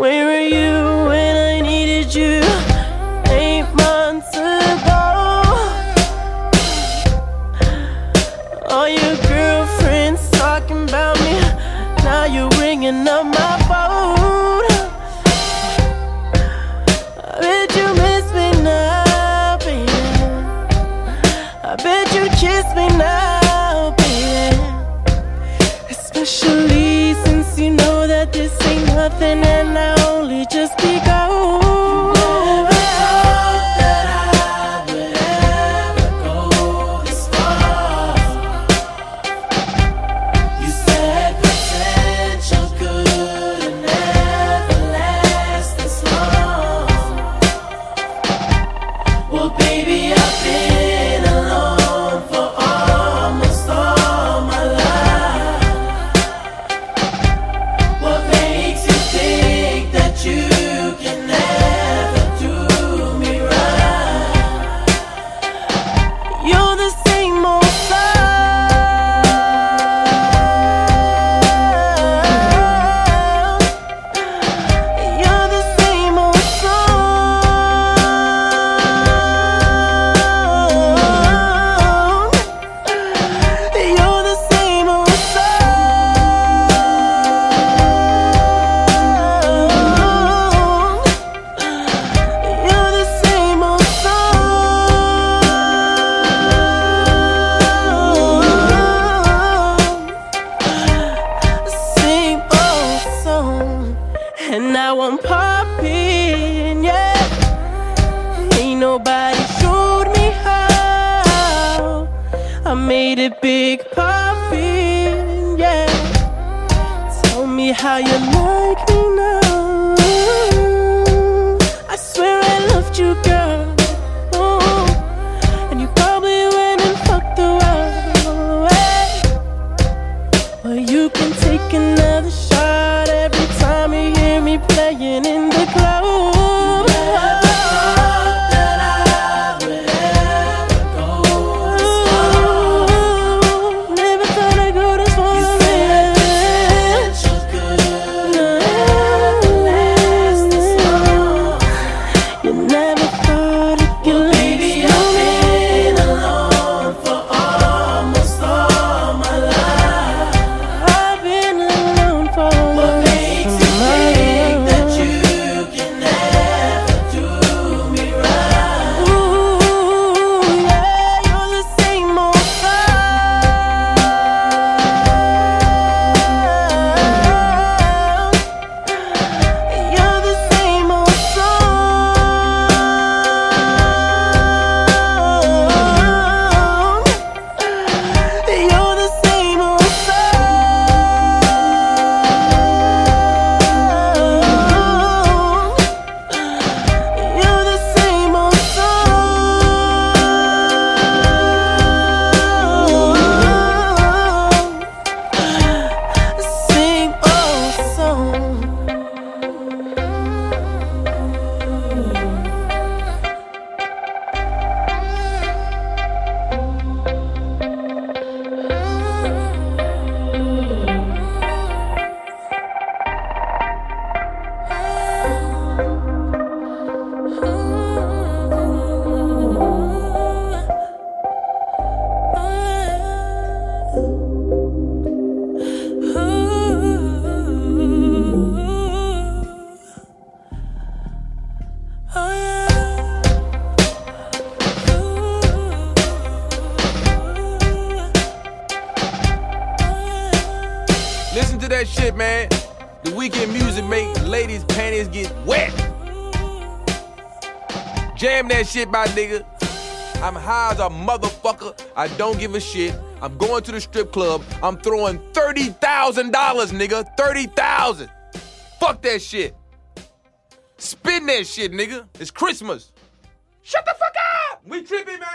Where were you when I needed you? Eight months ago. All your girlfriends talking about me. Now you're ringing up my phone. I bet you miss me now, baby. I bet you kiss me now. nothing and now made it big poppin', yeah. Tell me how you like me now. I swear I loved you, girl. that shit, man. The Weeknd music make ladies' panties get wet. Jam that shit, my nigga. I'm high as a motherfucker. I don't give a shit. I'm going to the strip club. I'm throwing $30,000, nigga. 30,000. Fuck that shit. Spin that shit, nigga. It's Christmas. Shut the fuck up! We tripping, man.